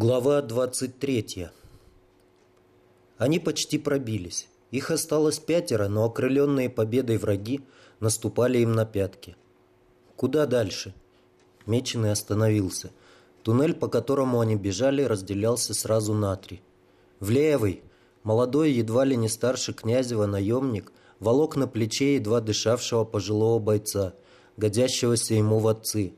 Глава 23 Они почти пробились. Их осталось пятеро, но окрыленные победой враги наступали им на пятки. Куда дальше? Меченый остановился. Туннель, по которому они бежали, разделялся сразу на три. В левый молодой, едва ли не старше князева наемник, волок на плече едва дышавшего пожилого бойца, годящегося ему в отцы –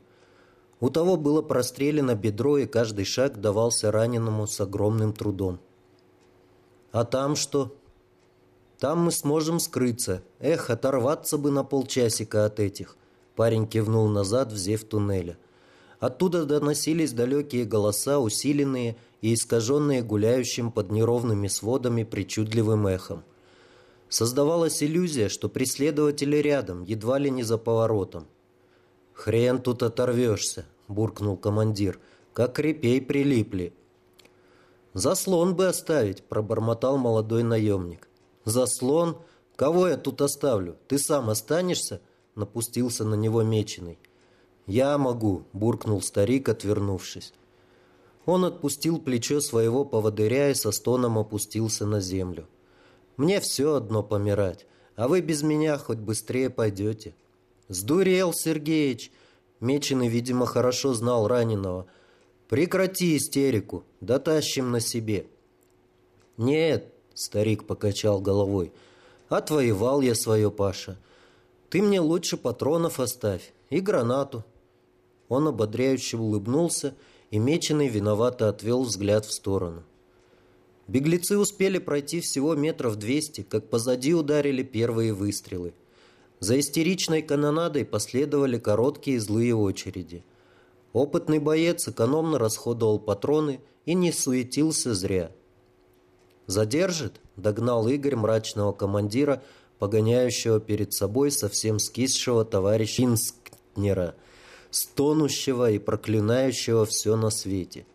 у того было прострелено бедро, и каждый шаг давался раненому с огромным трудом. «А там что?» «Там мы сможем скрыться. Эх, оторваться бы на полчасика от этих!» Парень кивнул назад в зев туннеля. Оттуда доносились далекие голоса, усиленные и искаженные гуляющим под неровными сводами причудливым эхом. Создавалась иллюзия, что преследователи рядом, едва ли не за поворотом. «Хрен тут оторвешься», — буркнул командир. «Как репей прилипли». «Заслон бы оставить», — пробормотал молодой наемник. «Заслон? Кого я тут оставлю? Ты сам останешься?» — напустился на него меченый. «Я могу», — буркнул старик, отвернувшись. Он отпустил плечо своего поводыря и со стоном опустился на землю. «Мне все одно помирать, а вы без меня хоть быстрее пойдете». «Сдурел, Сергеич!» Меченый, видимо, хорошо знал раненого. «Прекрати истерику, дотащим на себе». «Нет», — старик покачал головой, — «отвоевал я свое, Паша. Ты мне лучше патронов оставь и гранату». Он ободряюще улыбнулся, и Меченый виновато отвел взгляд в сторону. Беглецы успели пройти всего метров двести, как позади ударили первые выстрелы. За истеричной канонадой последовали короткие злые очереди. Опытный боец экономно расходовал патроны и не суетился зря. «Задержит?» – догнал Игорь мрачного командира, погоняющего перед собой совсем скисшего товарища Инскнера, стонущего и проклинающего все на свете.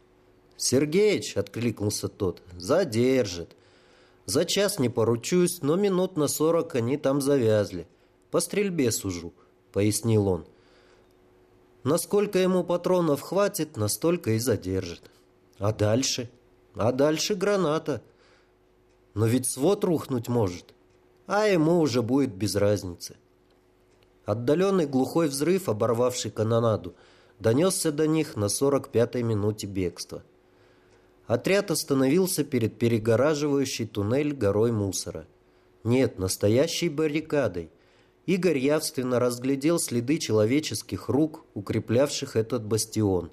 «Сергеич!» – откликнулся тот. «Задержит!» «За час не поручусь, но минут на сорок они там завязли. По стрельбе сужу», — пояснил он. «Насколько ему патронов хватит, настолько и задержит. А дальше? А дальше граната. Но ведь свод рухнуть может, а ему уже будет без разницы». Отдаленный глухой взрыв, оборвавший канонаду, донесся до них на 45-й минуте бегства. Отряд остановился перед перегораживающей туннель горой мусора. Нет, настоящей баррикадой, Игорь явственно разглядел следы человеческих рук, укреплявших этот бастион.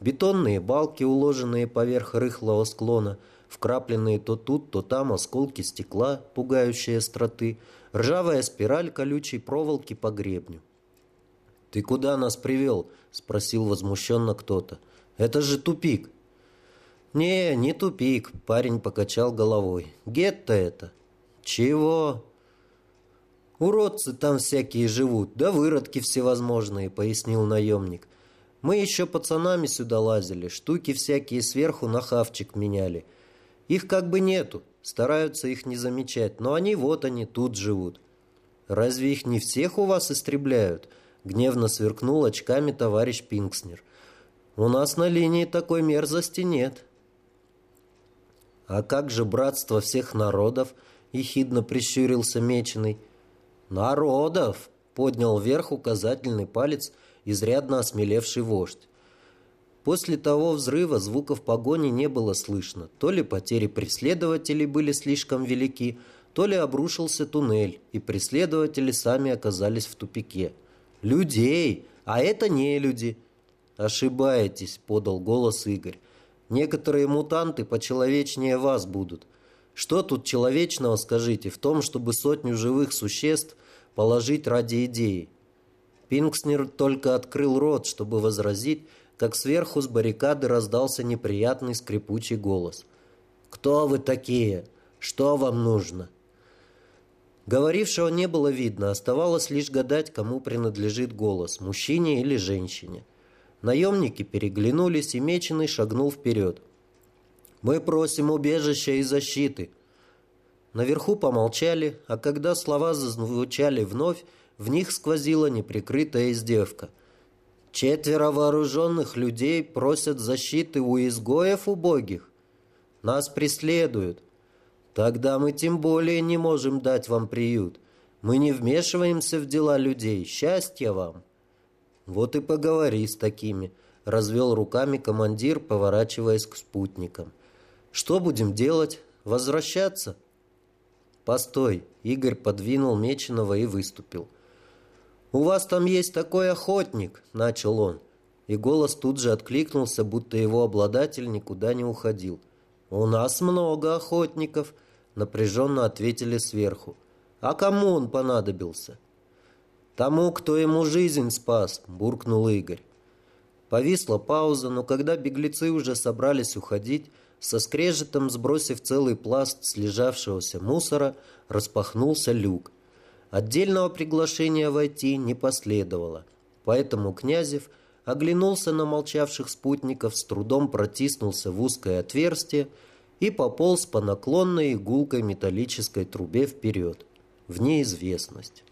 Бетонные балки, уложенные поверх рыхлого склона, вкрапленные то тут, то там осколки стекла, пугающие остроты, ржавая спираль колючей проволоки по гребню. «Ты куда нас привел?» – спросил возмущенно кто-то. «Это же тупик!» «Не, не тупик», – парень покачал головой. «Гетто это». «Чего?» «Уродцы там всякие живут, да выродки всевозможные», — пояснил наемник. «Мы еще пацанами сюда лазили, штуки всякие сверху на хавчик меняли. Их как бы нету, стараются их не замечать, но они вот они, тут живут». «Разве их не всех у вас истребляют?» — гневно сверкнул очками товарищ Пинкснер. «У нас на линии такой мерзости нет». «А как же братство всех народов?» — ехидно прищурился Меченый. «Народов!» — поднял вверх указательный палец изрядно осмелевший вождь. После того взрыва звуков погони не было слышно. То ли потери преследователей были слишком велики, то ли обрушился туннель, и преследователи сами оказались в тупике. «Людей! А это не люди!» «Ошибаетесь», — подал голос Игорь. «Некоторые мутанты почеловечнее вас будут. Что тут человечного, скажите, в том, чтобы сотню живых существ положить ради идеи. Пинкснер только открыл рот, чтобы возразить, как сверху с баррикады раздался неприятный скрипучий голос. «Кто вы такие? Что вам нужно?» Говорившего не было видно, оставалось лишь гадать, кому принадлежит голос, мужчине или женщине. Наемники переглянулись, и Меченый шагнул вперед. «Мы просим убежища и защиты», Наверху помолчали, а когда слова зазвучали вновь, в них сквозила неприкрытая издевка. Четверо вооруженных людей просят защиты у изгоев убогих. Нас преследуют. Тогда мы тем более не можем дать вам приют. Мы не вмешиваемся в дела людей. Счастья вам!» «Вот и поговори с такими», — развел руками командир, поворачиваясь к спутникам. «Что будем делать? Возвращаться?» «Постой!» — Игорь подвинул Меченого и выступил. «У вас там есть такой охотник!» — начал он. И голос тут же откликнулся, будто его обладатель никуда не уходил. «У нас много охотников!» — напряженно ответили сверху. «А кому он понадобился?» «Тому, кто ему жизнь спас!» — буркнул Игорь. Повисла пауза, но когда беглецы уже собрались уходить, со скрежетом сбросив целый пласт слежавшегося мусора, распахнулся люк. Отдельного приглашения войти не последовало, поэтому Князев оглянулся на молчавших спутников, с трудом протиснулся в узкое отверстие и пополз по наклонной игулкой металлической трубе вперед, в неизвестность.